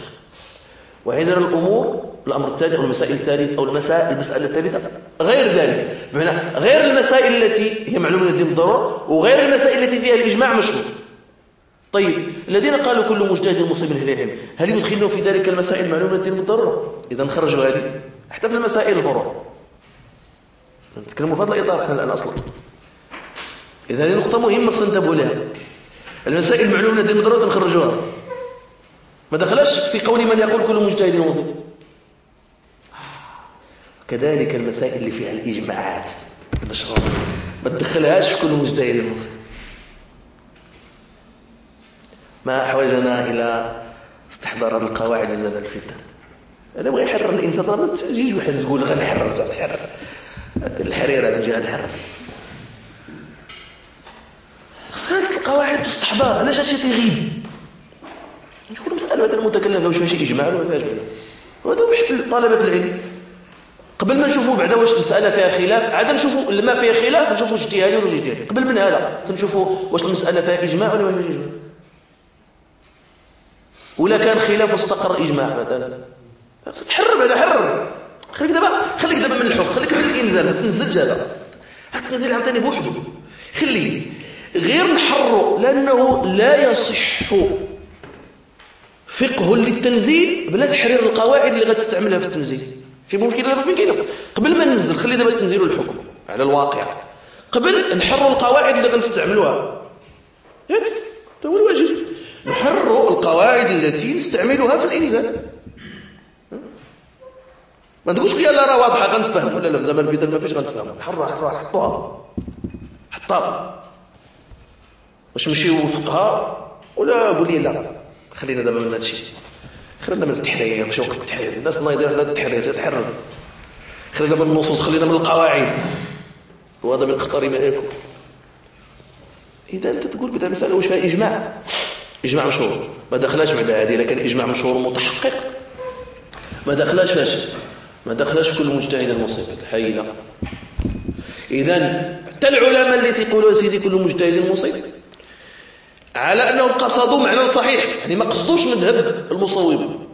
وعندنا الأمور الأمر الثاني أو المسائل الثالثة أو المسائل المسألة الثالثة. غير ذلك. بمعنى غير المسائل التي هي معلومة الدين بالضرورة وغير المسائل التي فيها الإجماع مشهور طيب الذين قالوا كل مجتهد مصيب من العلم هل يدخلون في ذلك المسائل معلومة الدين بالضرورة إذا خرجوا هذه. حتى في المسائل الفروع نتكلموا في هذا الإطار إحنا الآن أصلا. إذا هذه نقطة مهمة تنتبهوا لها. المسائل المعلومة الدين بالضرورة نخرجوها. ما دخلش في قول من يقول كل مجتهد مصيب كذلك المسائل اللي فيها الإجماعات. ما تدخلهاش في كل مجتهد ما أحوجنا إلى استحضار هذه القواعد وزاد الفتن. أنا بغي يحرر الإنسان. ما تجيش واحد تقول غير نحرر نحرر الحريرة من جهة الحرر. خص هذه القواعد تستحضر علاش هادشي تيغيب نشوفوا المسألة هذا المتكلم لو شي إجماع ولا فيهاش وهذا بحث طلبة العلم. قبل ما نشوفوا بعدا واش المسألة فيها خلاف عاد نشوفوا ما فيها خلاف نشوفوا اجتهادي ولا اجتهادي. قبل من هذا نشوفوا واش المسألة فيها إجماع ولا ما فيهاش إجماع. ولا كان خلاف واستقر إجماع مثلا. تحرر بعدا حرر. خليك دابا خليك دابا من الحكم خليك من الإنزال ما تنزلش هذا. تنزل عاوتاني بوحده خليه غير نحرر لأنه لا يصح فقه للتنزيل بلا تحرير القواعد اللي غتستعملها في التنزيل. في مشكله دابا فين كاينة قبل ما ننزل خلي دابا تنزيل الحكم على الواقع. قبل نحرر القواعد اللي غنستعملوها. ياك هذا هو الواجب. نحرر القواعد التي نستعملها في الإنزال. ما تقولش لا راه واضحه غنتفهم. ولا لا في زمان البدل ما فيش غنتفهم. حرة حرة حطوها حطها واش نمشيو وفقها ولا قول لي لا. خلينا دابا من هذا الشيء خلينا من التحرير ماشي وقت التحرير. الناس نايضين على التحرير تحرر خلينا من النصوص خلينا من القواعد. وهذا من اخطر ما يكون إذا أنت تقول بدا مساله واش فيها إجماع. إجماع مشهور. ما دخلاش بعد هذه لكن إجماع مشهور متحقق. ما دخلاش فاش؟ ما دخلاش كل مجتهد المصيبة. الحقيقة إذا حتى العلماء اللي تيقولوا سيدي كل مجتهد مصيب على أنهم قصدوا معنى صحيح. يعني ما قصدوش مذهب المصوب.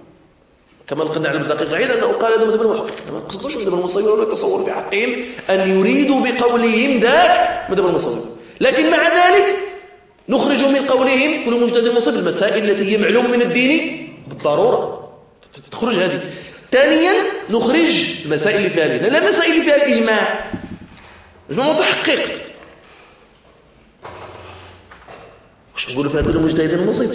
كما نقلنا على الدقيق العيد أنه قال هذا مذهب المحقق ما قصدوش مذهب المصوب ولا يتصور في حقهم أن يريدوا بقولهم ذاك مذهب المصوب. لكن مع ذلك نخرج من قولهم كل مجتهد مصيب المسائل التي هي معلوم من الدين بالضرورة. تخرج هذه. ثانيا نخرج المسائل اللي فيها لا المسائل اللي فيها الإجماع. إجماع متحقق. واش نقولوا فيها كل مجتهد مصيب.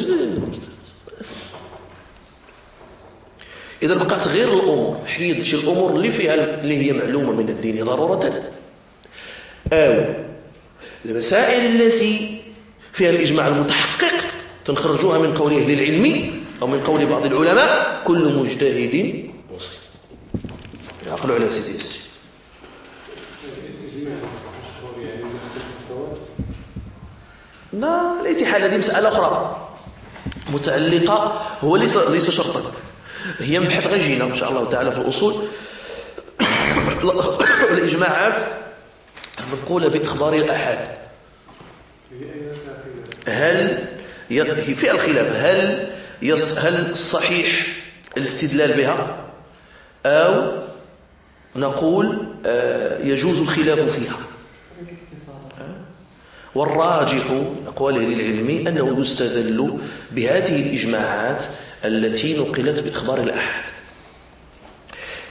إذا بقات غير الأمور حيد شي الأمور اللي فيها اللي هي معلومة من الدين ضرورة. أو المسائل التي فيها الإجماع المتحقق تنخرجوها من قول أهل العلم أو من قول بعض العلماء كل مجتهد مصيب. عقلوا على سيدي لا الاتحاد هذه مسألة أخرى. متعلقة هو ليس ليس شرطا. هي مبحث غيجينا إن شاء الله تعالى في الأصول. الإجماعات المنقولة بإخبار الأحد. هل في الخلاف هل هل الصحيح الاستدلال بها؟ أو نقول آه، يجوز الخلاف فيها. والراجح أقوال أهل العلم أنه يستدل بهذه الإجماعات التي نقلت بإخبار الأحد.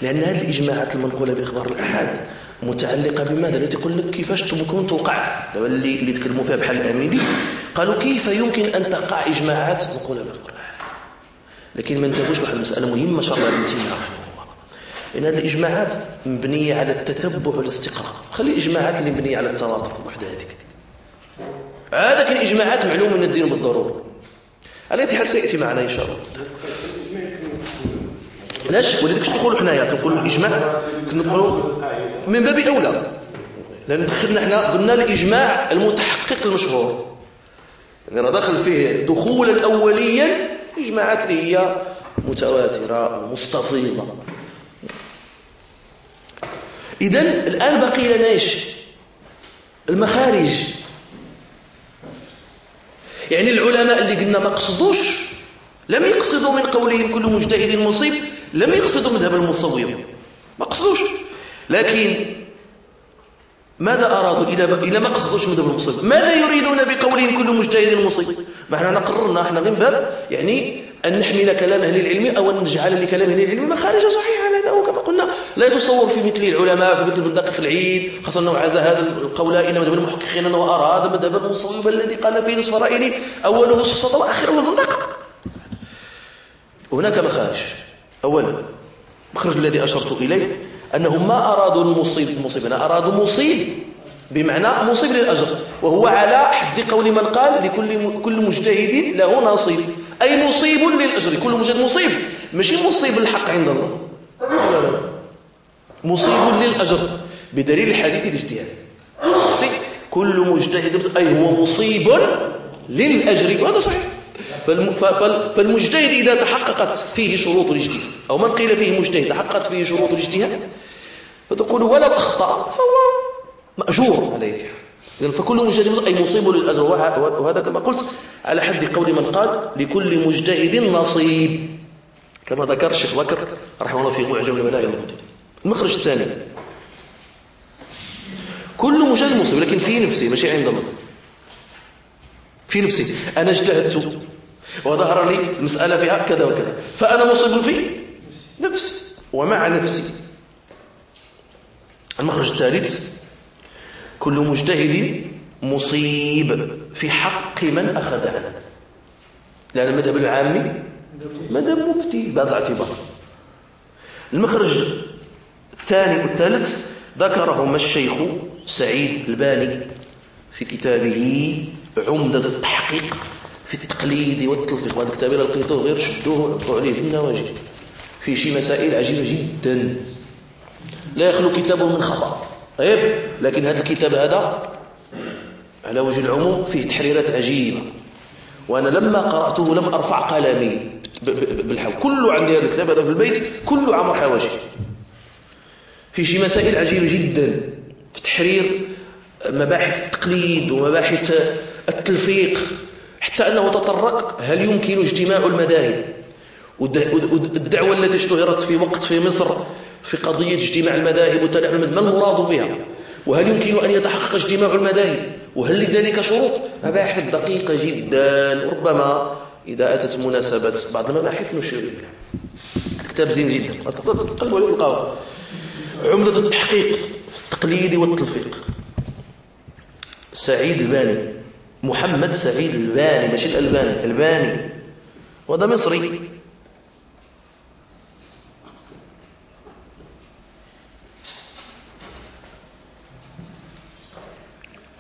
لأن هذه الإجماعات المنقولة بإخبار الأحد متعلقة بماذا؟ التي تقول لك كيفاش ممكن توقع؟ اللي تكلموا فيها بحال الأميدي قالوا كيف يمكن أن تقع إجماعات منقولة بإخبار الأحد؟ لكن ما انتبهوش واحد المسألة مهمة شاء الله رحمه الله. إن هذه الإجماعات مبنية على التتبع والاستقراء خلي الإجماعات اللي مبنية على التواتر وحده هذيك. هذا الإجماعات معلوم من الدين بالضرورة. على حال سيأتي معنا إن شاء الله؟ علاش ولذلك تقولوا حنايا؟ تقولوا الإجماع؟ كنقولوا من باب أولى. لأن دخلنا إحنا قلنا الإجماع المتحقق المشهور. يعني دخل فيه دخولا أوليا إجماعات اللي هي متواترة مستفيضة. إذا الآن بقي لنا إيش؟ المخارج. يعني العلماء اللي قلنا ما قصدوش لم يقصدوا من قولهم كل مجتهد مصيب لم يقصدوا مذهب المصوب ما قصدوش. لكن ماذا أرادوا إذا ما قصدوش مذهب المصيب ماذا يريدون بقولهم كل مجتهد مصيب؟ ما إحنا قررنا إحنا من باب يعني أن نحمل كلام أهل العلم أو أن نجعل لكلام أهل العلم مخارج صحيحة لأنه كما قلنا. لا يتصور في مثل العلماء في مثل ابن دقيق العيد خاصة أنه عزى هذا القول إلى مذهب المحققين أنه أراد مذهب المصوب الذي قال فيه نصف رأيه أوله سفسطة وآخره زندقة هناك مخارج. أولا المخرج الذي أشرت إليه أنهم ما أرادوا المصيب المصيب أرادوا مصيب بمعنى مصيب للأجر وهو على حد قول من قال لكل كل مجتهد له نصيب. أي مصيب للأجر كل مجتهد مصيب. ماشي مصيب الحق عند الله. مصيب للأجر. بدليل الحديث الاجتهاد كل مجتهد أي هو مصيب للأجر. وهذا صحيح. فالمجتهد إذا تحققت فيه شروط الاجتهاد أو من قيل فيه مجتهد تحققت فيه شروط الاجتهاد فتقول ولو أخطأ فهو مأجور عليه إذن فكل مجتهد أي مصيب للأجر وهذا كما قلت على حد قول من قال لكل مجتهد نصيب. كما ذكر الشيخ بكر رحمه الله في معجم الملايين المخرج الثاني. كل مجتهد مصيب لكن في نفسي ماشي عند الله. في نفسي. أنا اجتهدت. وظهر لي المسألة فيها كذا وكذا. فأنا مصيب في نفسي. ومع نفسي. المخرج الثالث. كل مجتهد مصيب في حق من أخذ عنه لأن المذهب العامي مذهب مفتي بهذا الاعتبار. المخرج الثاني والثالث ذكرهما الشيخ سعيد الباني في كتابه عمدة التحقيق في التقليد والتلطيف وهذا الكتاب لقيتوه غير شدوه وعطوا عليه في شي مسائل عجيبة جدا. لا يخلو كتاب من خطأ. طيب لكن هذا الكتاب هذا على وجه العموم فيه تحريرات عجيبة. وأنا لما قرأته لم أرفع قلمي بالحول كله عندي هذا الكتاب هذا في البيت كله عمر حواشي في شي مسائل عجيبة جدا. في تحرير مباحث التقليد ومباحث التلفيق. حتى أنه تطرق هل يمكن اجتماع المذاهب؟ والدعوة التي اشتهرت في وقت في مصر في قضية اجتماع المذاهب وتنحل ما المراد بها؟ وهل يمكن أن يتحقق اجتماع المذاهب؟ وهل لذلك شروط؟ مباحث دقيقة جدا. ربما إذا أتت مناسبة بعض المباحث نشير إليها. كتاب زين جدا. قلبوا عليه تلقاوه عمدة التحقيق في التقليد والتلفيق. سعيد الباني. محمد سعيد الباني. ماشي الألباني. ألباني. وهذا مصري.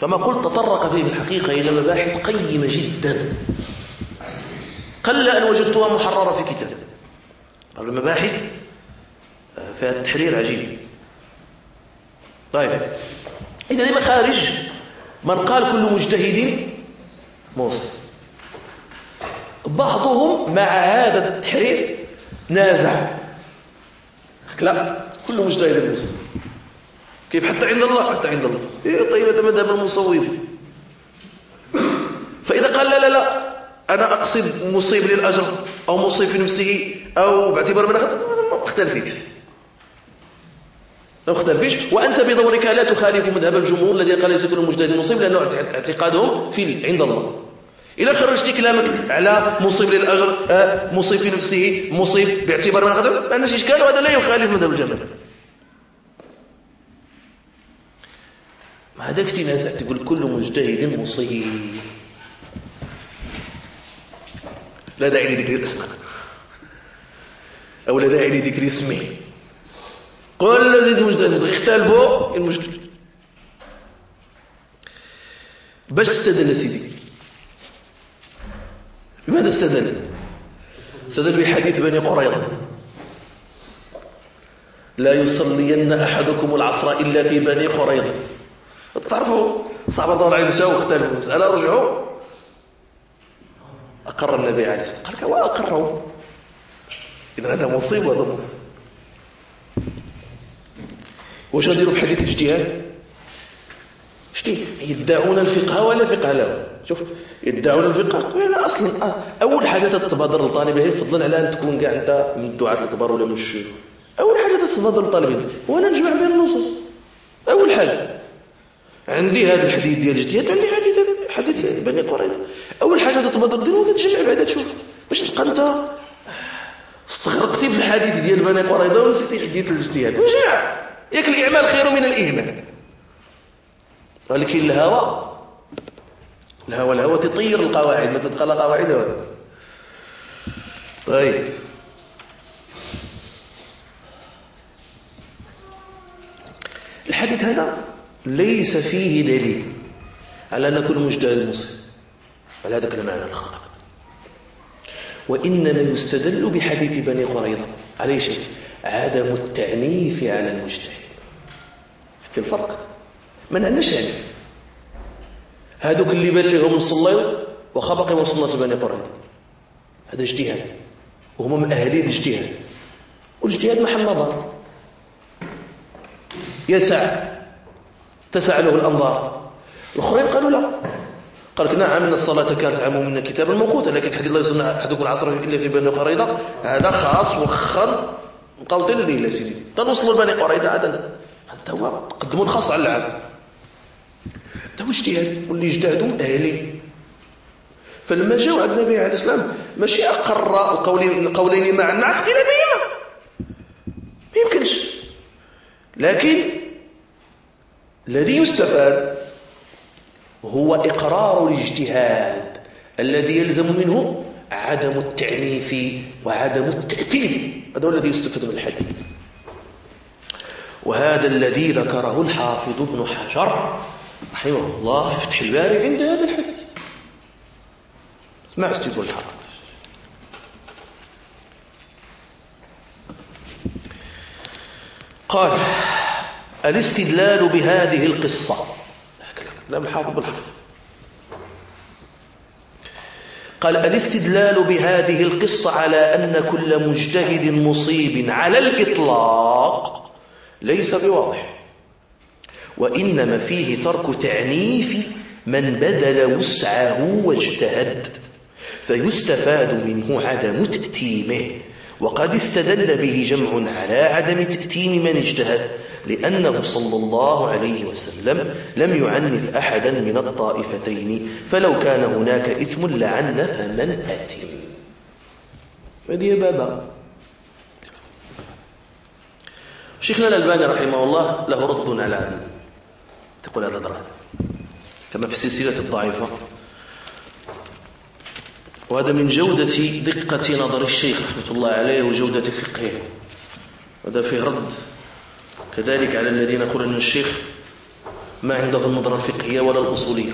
كما قلت تطرق فيه الحقيقة إلى مباحث قيمة جدا. قل أن وجدتها محررة في كتاب. بعض المباحث آه، فيها التحرير عجيب. طيب. إذا دي مخارج من قال كل مجتهد موصف. بعضهم مع هذا التحرير نازع. لا كل مجتهد موصف. كيف حتى عند الله حتى عند الله. إيه طيب هذا مذهب المصوف؟ فإذا قال لا لا لا أنا أقصد مصيب للأجر أو مصيب في نفسه أو باعتبار من أخذ ما اختلفيش. ما اختلفيش. وأنت بدورك لا تخالف مذهب الجمهور الذي قال ليس كل مجتهد مصيب لأنه اعتقادهم في عند الله. إذا خرجت كلامك على مصيب للأجر آه، مصيب في نفسه مصيب باعتبار من أخذ ما عندناش إشكال وهذا لا يخالف مذهب الجمهور ما هذاك تنازع تقول كل مجتهد مصيب. لا داعي لذكر الاسماء أو لا داعي لذكر اسمه. كل زيد مجتهد. اختلفوا المشكل. باش استدل سيدي. بماذا استدل؟ استدل بحديث بني قريظة. لا يصلين أحدكم العصر إلا في بني قريظة. تعرفوا صحابة الله عليه مشاو واختلفوا المسألة رجعوا؟ أقر النبي عليه. الصلاة والسلام قال وأقروا إذا هذا مصيب وهذا مصيب واش غاديروا في حديث الاجتهاد؟ شتي يدعون الفقه ولا فقه له شوف يدعون الفقه. لا أصلا أول حاجة تتبادر لطالب العلم فضلا على أن تكون كاع أنت من الدعاة الكبار ولا من الشيوخ. أول حاجة تتبادر لطالب العلم. هو أنا نجمع بين النصوص. أول حاجة. عندي هذا الحديث ديال الاجتهاد عندي حديث حديث بني قريظه اول حاجه تتبادر الدين وكتجمع بعدا تشوف باش تلقى انت استغرقتي في الحديث ديال بني قريظه ونسيتي حديث الاجتهاد واش ياك الاعمال خير من الاهمال ولكن الهوى الهوى الهوى تطير القواعد ما تبقى لا قواعد ولا طيب الحديث هذا ليس فيه دليل. على أن كل مجتهد مسلم؟ على هذا المعنى الخاطئ وإنما يستدل بحديث بني قريظة. عليه شيء. عدم التعنيف على المجتهد. في الفرق. ما عندناش يعني هذوك اللي بان لهم صليوا واخا باقي ما صلات بني قريظة. هذا اجتهاد. وهم أهالي الاجتهاد. والإجتهاد محل نظر. يسع تسع له الأنظار. الآخرين قالوا لا. قال لك نعم إن الصلاة كانت عام من كتاب الموقوت لكن حديث الله يصنع أحدكم العصر إلا في بني قريضة. هذا خاص وخر. قال الليل سيدي. تنوصلوا لبني قريضة عدنا أنت هو قدموا الخاص على العام. هذا هو اجتهاد واللي اجتهدوا أهلي. فلما جاءوا عند النبي عليه السلام ماشي أقر القولين القولين معا مع اختلافهما. ما يمكنش. لكن الذي يستفاد هو إقرار الاجتهاد الذي يلزم منه عدم التعنيف وعدم التأثير. هذا هو الذي يستفاد من الحديث. وهذا الذي ذكره الحافظ ابن حجر رحمه الله في فتح الباري عند هذا الحديث. اسمع استدلال الحافظ قال الاستدلال بهذه القصة. كلام الحافظ بالحافظ قال الاستدلال بهذه القصة على أن كل مجتهد مصيب على الإطلاق ليس بواضح. وإنما فيه ترك تعنيف من بذل وسعه واجتهد فيستفاد منه عدم تأتيمه. وقد استدل به جمع على عدم تأتيم من اجتهد لأنه صلى الله عليه وسلم لم يعنف أحدا من الطائفتين فلو كان هناك إثم لعنف من آتم. هذه بابا. شيخنا الألباني رحمه الله له رد على تقول هذا ضرر كما في السلسلة الضعيفة. وهذا من جودة دقة نظر الشيخ رحمة الله عليه وجودة فقهه. وهذا فيه رد كذلك على الذين يقولون أن الشيخ ما عنده النظرة الفقهية ولا الأصولية.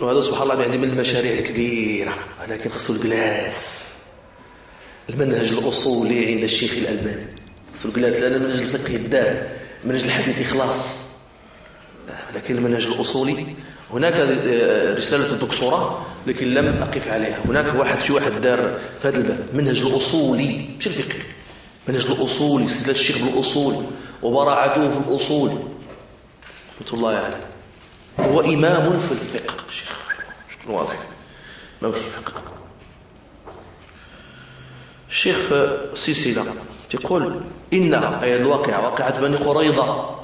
وهذا سبحان الله يعني من المشاريع الكبيرة ولكن خصو الجلاس. المنهج الأصولي عند الشيخ الألباني. خصو الجلاس لأن المنهج الفقهي الدار منهج الحديث خلاص لكن المنهج الأصولي هناك رسالة الدكتوراه لكن لم أقف عليها. هناك واحد في واحد دار في هذا الباب. منهج الأصولي مش الفقه. منهج الأصولي سلسلة الشيخ بالأصول وبراعته في الأصول. رحمة الله عليه. هو إمام في الفقه. شكرا. واضح. إمام في الفقه. الشيخ سيسيلا تقول إنها أي الواقعة واقعة بني قريضة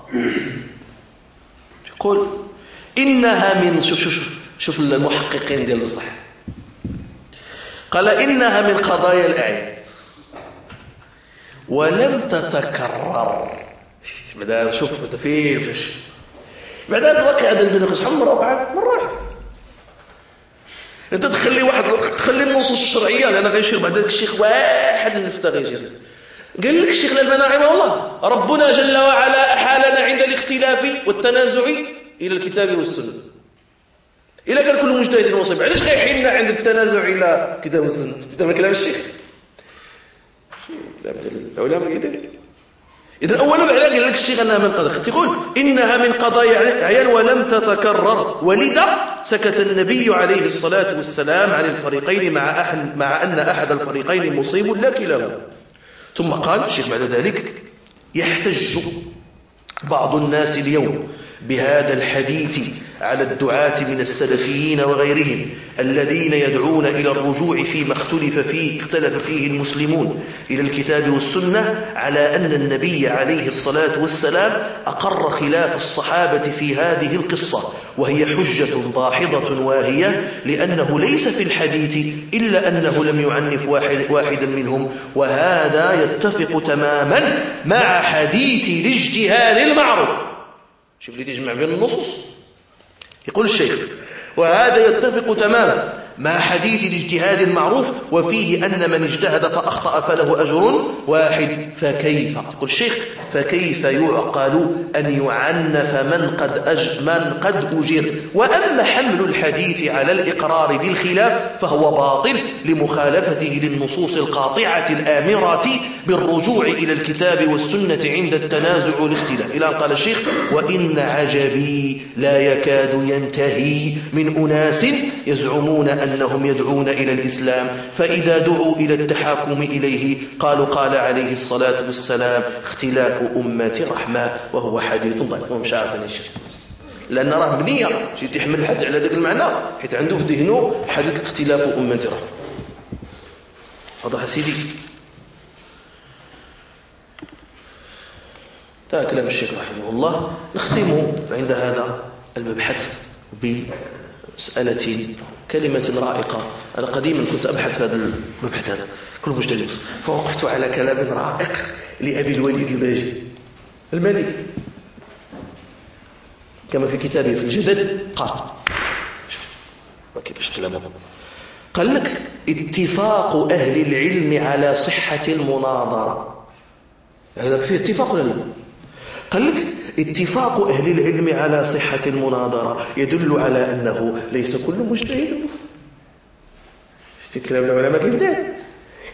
يقول إنها من شوف شوف شوف, شوف المحققين ديال الصح قال إنها من قضايا الأعيان ولم تتكرر. بعد شوف بعد فين بعد الواقع هذا البناء شحال مرة وقعت مرة إنت تخلي واحد تخلي النصوص الشرعية لأن غيشير بعد الشيخ واحد النفتا غيشير قال لك الشيخ الألباني رحمه الله ربنا جل وعلا أحالنا عند الاختلاف والتنازع إلى الكتاب والسنة. إلى كان كل مجتهد مصيب علاش غيحيلنا عند التنازع إلى الكتاب والسنة؟ هذا كلام الشيخ. العلماء كذلك إذا أولا قال لك الشيخ أنها من قضايا تقول إنها من قضايا عيان ولم تتكرر. ولذا سكت النبي عليه الصلاة والسلام عن الفريقين مع, أحد مع أن أحد الفريقين مصيب لا كلاهما. ثم قال الشيخ بعد ذلك يحتج بعض الناس اليوم بهذا الحديث على الدعاة من السلفيين وغيرهم الذين يدعون إلى الرجوع فيما اختلف فيه اختلف فيه المسلمون إلى الكتاب والسنة على أن النبي عليه الصلاة والسلام أقر خلاف الصحابة في هذه القصة وهي حجة ضاحضة واهية لأنه ليس في الحديث إلا أنه لم يعنف واحد واحدا منهم وهذا يتفق تماما مع حديث الاجتهاد المعروف. شوف لي تجمع بين النصوص. يقول الشيخ وهذا يتفق تماما. مع حديث الاجتهاد المعروف وفيه أن من اجتهد فأخطأ فله أجر واحد. فكيف؟ يقول الشيخ فكيف يعقل أن يعنف من قد, من قد أجر؟ وأما حمل الحديث على الإقرار بالخلاف فهو باطل لمخالفته للنصوص القاطعة الآمرة بالرجوع إلى الكتاب والسنة عند التنازع والاختلاف. إلى أن قال الشيخ وإن عجبي لا يكاد ينتهي من أناس يزعمون أن أنهم يدعون إلى الإسلام فإذا دعوا إلى التحاكم إليه قالوا قال عليه الصلاة والسلام اختلاف أمة رحمة وهو حديث ضعيف. ومش عارف لأن راه بنية شي تحمل الحد على ذاك المعنى. حيث عنده في ذهنه حديث اختلاف أمة رحمة. واضح سيدي هذا كلام الشيخ رحمه الله. نختم عند هذا المبحث بمسألة كلمة رائقة. أنا قديما كنت أبحث في هذا المبحث هذا. كل مجتهد فوقفت على كلام رائق لأبي الوليد الباجي. المالكي كما في كتابه في الجدل قال. ما كيفاش كلامه قال لك اتفاق أهل العلم على صحة المناظرة. هذا في اتفاق ولا لا؟ قال لك اتفاق أهل العلم على صحة المناظرة يدل على أنه ليس كل مجتهد مسلم شتي كلام العلماء كيف داير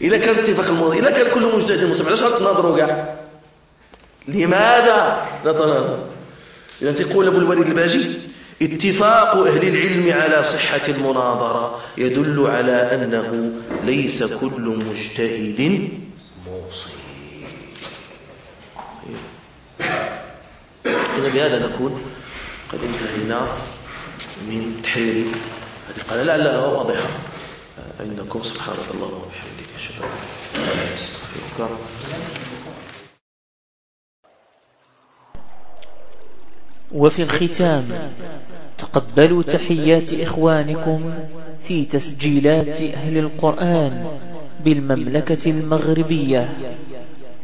إذا كان اتفاق المناظرة إذا كان كل مجتهد مسلم علاش غتناظروا كاع لماذا نتناظر؟ إذا تقول أبو الوليد الباجي اتفاق أهل العلم على صحة المناظرة يدل على أنه ليس كل مجتهد موصي أظن بهذا نكون قد انتهينا من تحرير هذه القناة. لعلها واضحة. عندكم سبحانك اللهم وبحمدك أشهد أن لا إله إلا أنت أستغفرك
وفي الختام تقبلوا تحيات إخوانكم في تسجيلات أهل القرآن بالمملكة المغربية.